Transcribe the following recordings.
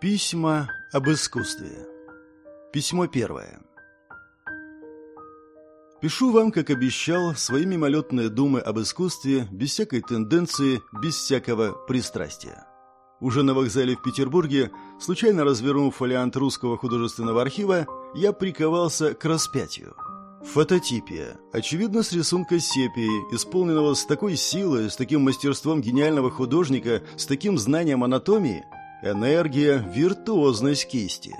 Письма об искусстве. Письмо первое. Пишу вам, как обещал, свои мимолетные думы об искусстве, без всякой тенденции, без всякого пристрастия. Уже на вокзале в Петербурге, случайно развернув фолиант Русского художественного архива, я приковался к распятию. Фототипия. Очевидно, с рисунка сепии, исполненного с такой силой, с таким мастерством гениального художника, с таким знанием анатомии. Энергия, виртуозность кисти.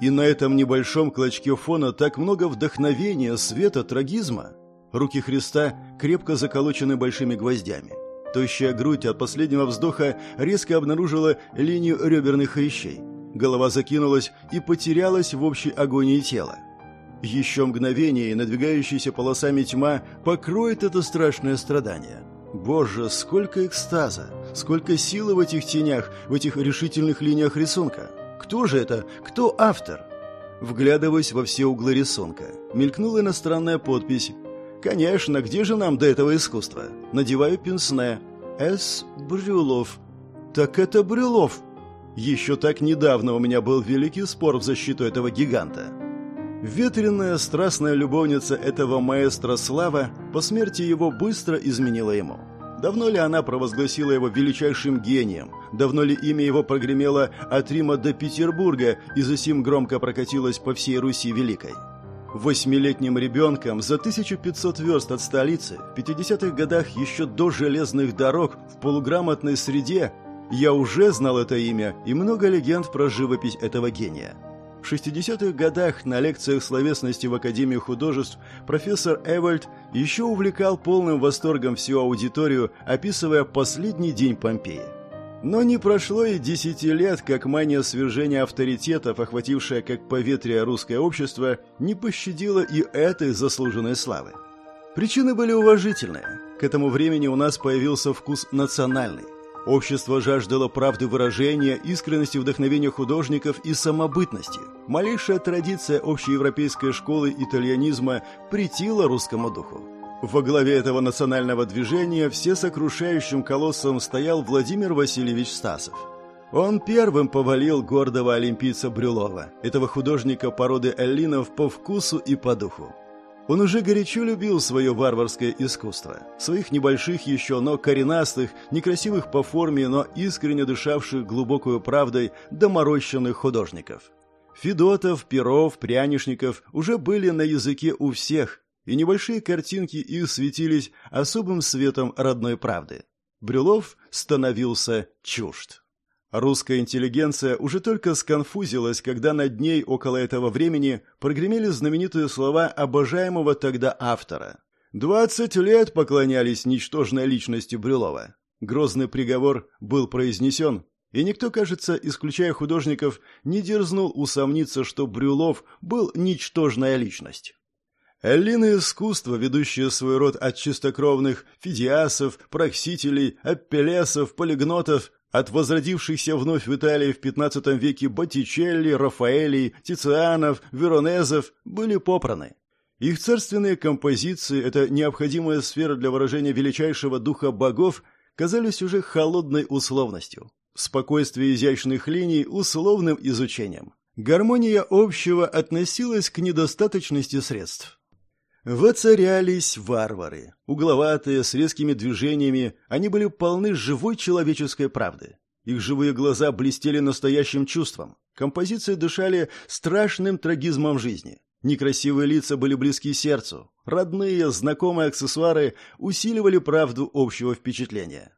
И на этом небольшом клочке фона так много вдохновения, света, трагизма. Руки Христа крепко заколочены большими гвоздями. Тощая грудь от последнего вздоха резко обнаружила линию реберных хрящей. Голова закинулась и потерялась в общей агонии тела. Еще мгновение, и надвигающаяся полосами тьма покроет это страшное страдание. Боже, сколько экстаза, сколько силы в этих тенях, в этих решительных линиях рисунка. Кто же это? Кто автор? Вглядываясь во все углы рисунка, мелькнула иностранная подпись. Конечно, где же нам до этого искусства? Надеваю пенсне. С. Брюлов. Так это Брюлов. Еще так недавно у меня был великий спор в защиту этого гиганта. Ветреная, страстная любовница этого маэстро Слава по смерти его быстро изменила ему. Давно ли она провозгласила его величайшим гением? Давно ли имя его прогремело от Рима до Петербурга и засим громко прокатилось по всей Руси Великой? Восьмилетним ребенком за 1500 верст от столицы, в 50-х годах еще до железных дорог, в полуграмотной среде, я уже знал это имя и много легенд про живопись этого гения. В 60-х годах на лекциях словесности в Академии художеств профессор Эвальд еще увлекал полным восторгом всю аудиторию, описывая последний день Помпеи. Но не прошло и десяти лет, как мания свержения авторитетов, охватившая как поветрие русское общество, не пощадила и этой заслуженной славы. Причины были уважительные. К этому времени у нас появился вкус национальный. Общество жаждало правды выражения, искренности вдохновения художников и самобытности. Малейшая традиция общеевропейской школы итальянизма претила русскому духу. Во главе этого национального движения всесокрушающим колоссом стоял Владимир Васильевич Стасов. Он первым повалил гордого олимпийца Брюлова, этого художника породы эллинов по вкусу и по духу. Он уже горячо любил свое варварское искусство, своих небольших еще, но коренастых, некрасивых по форме, но искренне дышавших глубокую правдой доморощенных художников. Федотов, Перов, Прянишников уже были на языке у всех, и небольшие картинки их светились особым светом родной правды. Брюлов становился чужд. Русская интеллигенция уже только сконфузилась, когда над ней около этого времени прогремели знаменитые слова обожаемого тогда автора. «Двадцать лет поклонялись ничтожной личности Брюлова». Грозный приговор был произнесен, и никто, кажется, исключая художников, не дерзнул усомниться, что Брюлов был ничтожная личность. Эллины искусства, ведущие свой род от чистокровных фидиасов, проксителей, аппелесов, полигнотов, от возродившихся вновь в Италии в XV веке Боттичелли, Рафаэлей, Тицианов, Веронезов были попраны. Их царственные композиции, эта необходимая сфера для выражения величайшего духа богов, казались уже холодной условностью. Спокойствие изящных линий – условным изучением. Гармония общего относилась к недостаточности средств. Воцарялись варвары. Угловатые, с резкими движениями, они были полны живой человеческой правды. Их живые глаза блестели настоящим чувством. Композиции дышали страшным трагизмом жизни. Некрасивые лица были близки сердцу. Родные, знакомые аксессуары усиливали правду общего впечатления.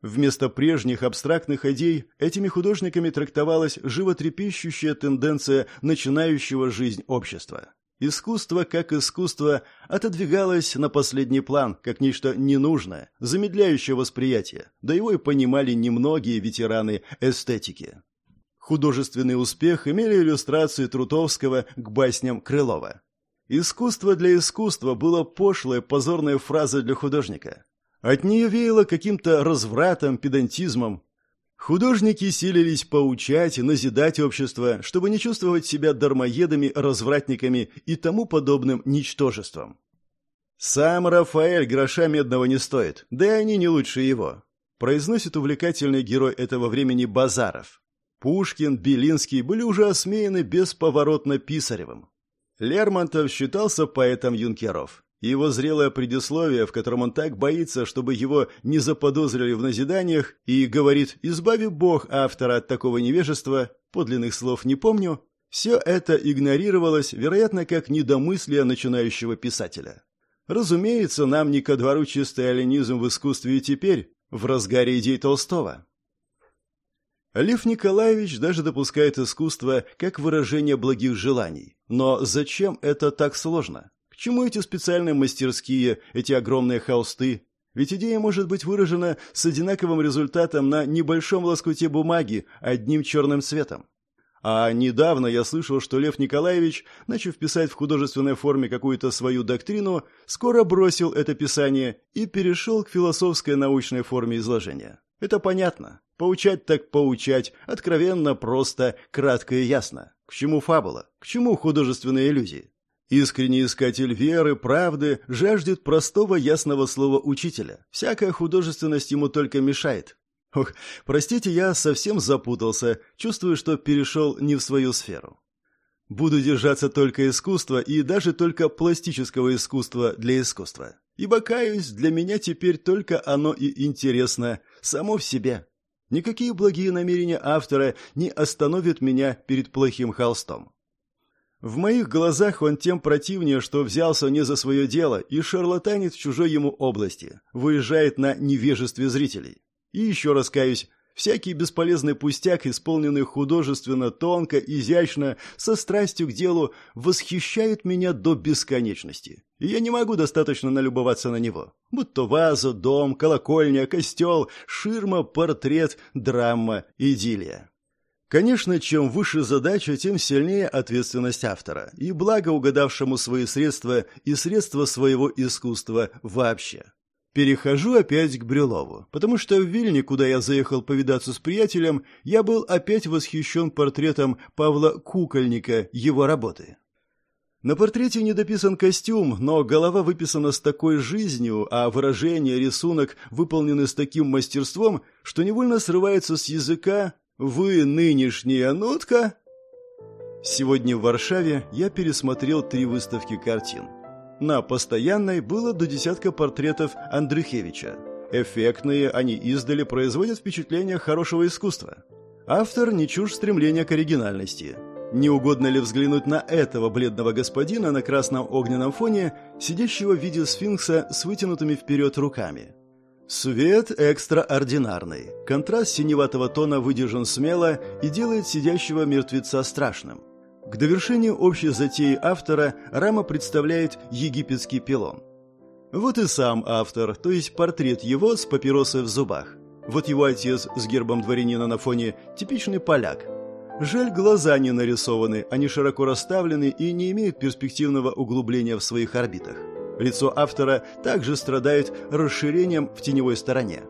Вместо прежних абстрактных идей этими художниками трактовалась животрепещущая тенденция начинающего жизнь общества. Искусство, как искусство, отодвигалось на последний план, как нечто ненужное, замедляющее восприятие, да его и понимали немногие ветераны эстетики. Художественный успех имели иллюстрации Трутовского к басням Крылова. «Искусство для искусства» было пошлой, позорной фразой для художника. От нее веяло каким-то развратом, педантизмом, Художники силились поучать и назидать общество, чтобы не чувствовать себя дармоедами, развратниками и тому подобным ничтожеством. «Сам Рафаэль гроша медного не стоит, да и они не лучше его», произносит увлекательный герой этого времени Базаров. Пушкин, Белинский были уже осмеяны бесповоротно Писаревым. Лермонтов считался поэтом юнкеров. И его зрелое предисловие, в котором он так боится, чтобы его не заподозрили в назиданиях, и говорит «избави Бог автора от такого невежества», подлинных слов не помню, все это игнорировалось, вероятно, как недомыслие начинающего писателя. Разумеется, нам не ко двору чистый оленизм в искусстве и теперь, в разгаре идей Толстого. Лев Николаевич даже допускает искусство как выражение благих желаний. Но зачем это так сложно? К чему эти специальные мастерские, эти огромные холсты? Ведь идея может быть выражена с одинаковым результатом на небольшом лоскуте бумаги, одним черным цветом. А недавно я слышал, что Лев Николаевич, начав писать в художественной форме какую-то свою доктрину, скоро бросил это писание и перешел к философской научной форме изложения. Это понятно. Поучать так поучать, откровенно, просто, кратко и ясно. К чему фабула? К чему художественные иллюзии? Искренний искатель веры, правды, жаждет простого ясного слова учителя. Всякая художественность ему только мешает. Ох, простите, я совсем запутался, чувствую, что перешел не в свою сферу. Буду держаться только искусства и даже только пластического искусства для искусства. Ибо, каюсь, для меня теперь только оно и интересно, само в себе. Никакие благие намерения автора не остановят меня перед плохим холстом. В моих глазах он тем противнее, что взялся не за свое дело и шарлатанит в чужой ему области, выезжает на невежестве зрителей. И еще раз каюсь, Всякий бесполезный пустяк, исполненный художественно, тонко, изящно, со страстью к делу, восхищает меня до бесконечности. И я не могу достаточно налюбоваться на него. Будь то ваза, дом, колокольня, костел, ширма, портрет, драма, идиллия. Конечно, чем выше задача, тем сильнее ответственность автора, и благо угадавшему свои средства и средства своего искусства вообще. Перехожу опять к Брюлову, потому что в Вильне, куда я заехал повидаться с приятелем, я был опять восхищен портретом Павла Кукольника, его работы. На портрете не дописан костюм, но голова выписана с такой жизнью, а выражение, рисунок выполнены с таким мастерством, что невольно срывается с языка «Вы нынешняя нотка?» Сегодня в Варшаве я пересмотрел три выставки картин. На постоянной было до десятка портретов Андрюхевича. Эффектные, они издали производят впечатление хорошего искусства. Автор не чушь стремления к оригинальности. Не угодно ли взглянуть на этого бледного господина на красном огненном фоне, сидящего в виде сфинкса с вытянутыми вперед руками? Свет экстраординарный. Контраст синеватого тона выдержан смело и делает сидящего мертвеца страшным. К довершению общей затеи автора рама представляет египетский пилон. Вот и сам автор, то есть портрет его с папиросой в зубах. Вот его отец с гербом дворянина на фоне – типичный поляк. Жаль, глаза не нарисованы, они широко расставлены и не имеют перспективного углубления в своих орбитах. Лицо автора также страдает расширением в теневой стороне.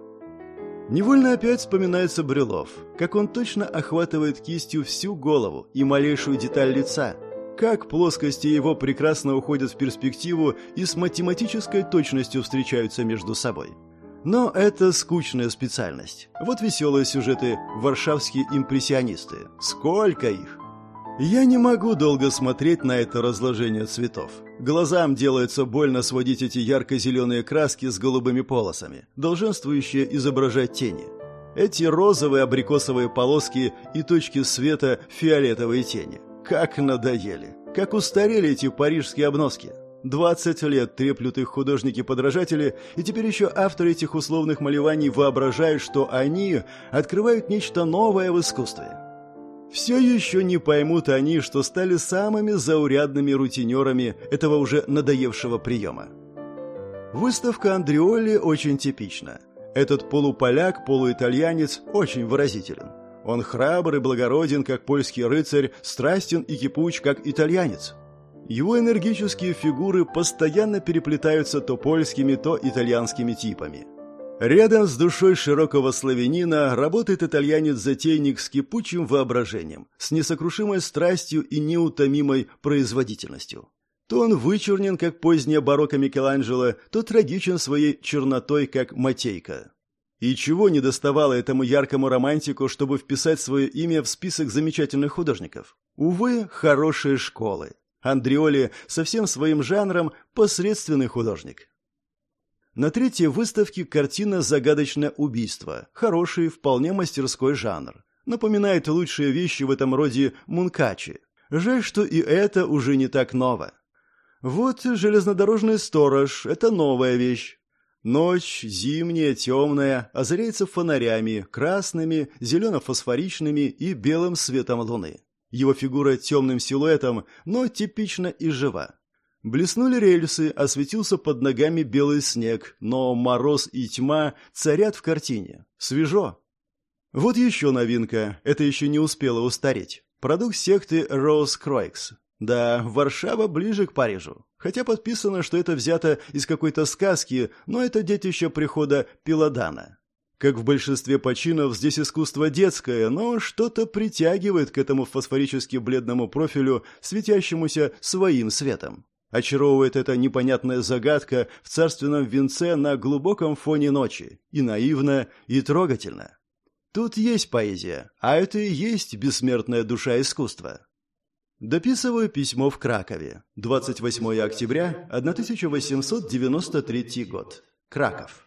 Невольно опять вспоминается Брюлов, как он точно охватывает кистью всю голову и малейшую деталь лица, как плоскости его прекрасно уходят в перспективу и с математической точностью встречаются между собой. Но это скучная специальность. Вот веселые сюжеты «Варшавские импрессионисты». Сколько их! Я не могу долго смотреть на это разложение цветов. Глазам делается больно сводить эти ярко-зеленые краски с голубыми полосами, долженствующие изображать тени. Эти розовые абрикосовые полоски и точки света фиолетовые тени. Как надоели! Как устарели эти парижские обноски! 20 лет треплют их художники-подражатели, и теперь еще авторы этих условных малеваний воображают, что они открывают нечто новое в искусстве. Все еще не поймут они, что стали самыми заурядными рутинерами этого уже надоевшего приема. Выставка Андреоли очень типична. Этот полуполяк, полуитальянец очень выразителен. Он храбр и благороден, как польский рыцарь, страстен и кипуч, как итальянец. Его энергические фигуры постоянно переплетаются то польскими, то итальянскими типами. Рядом с душой широкого славянина работает итальянец-затейник с кипучим воображением, с несокрушимой страстью и неутомимой производительностью. То он вычурнен, как поздняя барокко Микеланджело, то трагичен своей чернотой, как Матейка. И чего не доставало этому яркому романтику, чтобы вписать свое имя в список замечательных художников? Увы, хорошие школы. Андреоли со всем своим жанром посредственный художник. На третьей выставке картина «Загадочное убийство». Хороший, вполне мастерской жанр. Напоминает лучшие вещи в этом роде Мункачи. Жаль, что и это уже не так ново. Вот железнодорожный сторож – это новая вещь. Ночь, зимняя, темная, озаряется фонарями, красными, зелено-фосфоричными и белым светом луны. Его фигура темным силуэтом, но типично и жива. Блеснули рельсы, осветился под ногами белый снег, но мороз и тьма царят в картине. Свежо. Вот еще новинка, это еще не успело устареть. Продукт секты Rose Croix. Да, Варшава ближе к Парижу. Хотя подписано, что это взято из какой-то сказки, но это детище прихода Пиладана. Как в большинстве починов, здесь искусство детское, но что-то притягивает к этому фосфорически бледному профилю, светящемуся своим светом. Очаровывает эта непонятная загадка в царственном венце на глубоком фоне ночи. И наивно, и трогательно. Тут есть поэзия, а это и есть бессмертная душа искусства. Дописываю письмо в Кракове. 28 октября 1893 год. Краков.